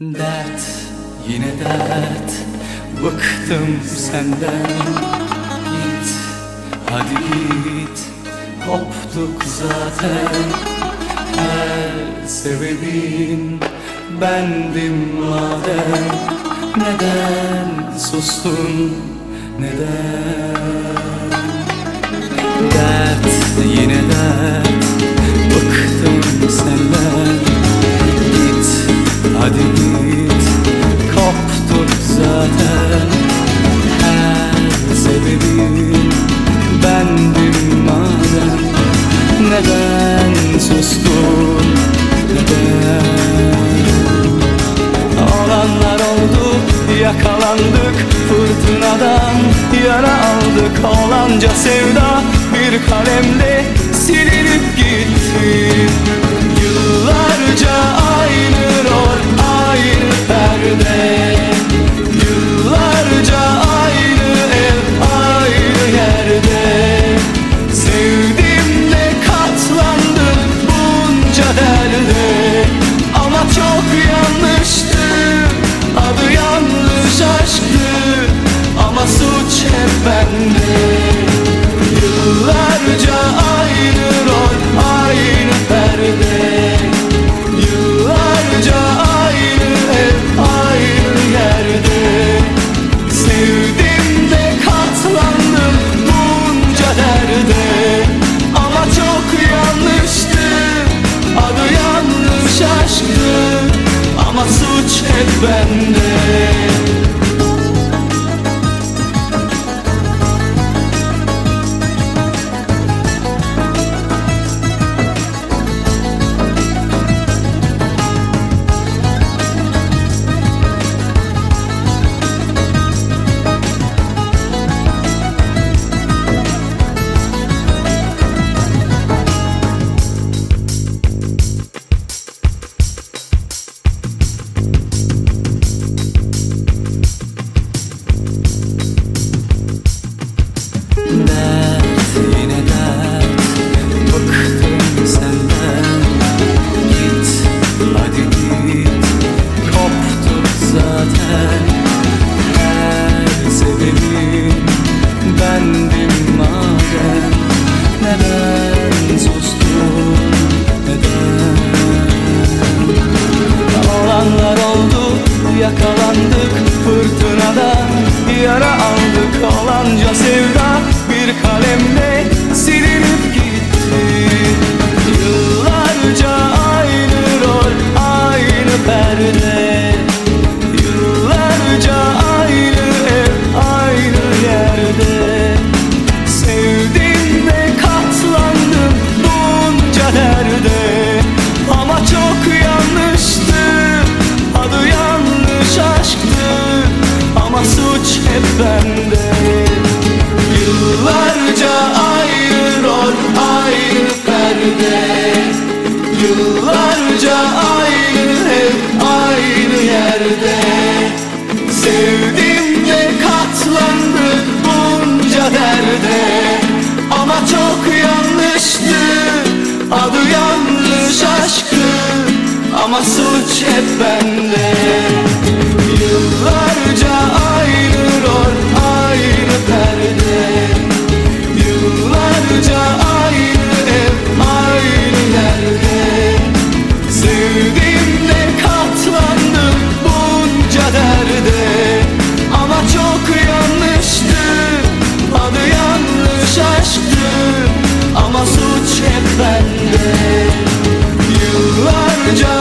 Dert yine dert. Bıktım senden. Git hadi git. Koptuk zaten. Her sebebin bendim madem. Neden sustun? Neden? Dert yine dert olanca sevda bir kalemle suç hep bende Koptuk zaten Her sebebin bendim madem Neden sustun neden? Olanlar oldu yakalandık fırtınadan. Yara aldık olanca sevda bir kalemle Yıllarca aynı rol aynı perde. Yıllarca aynı ev aynı yerde. Sevdim de katlandık bunca derde. Ama çok yanlıştı Adı yanlış aşktı Ama suç hep bende suç hep bende Yıllarca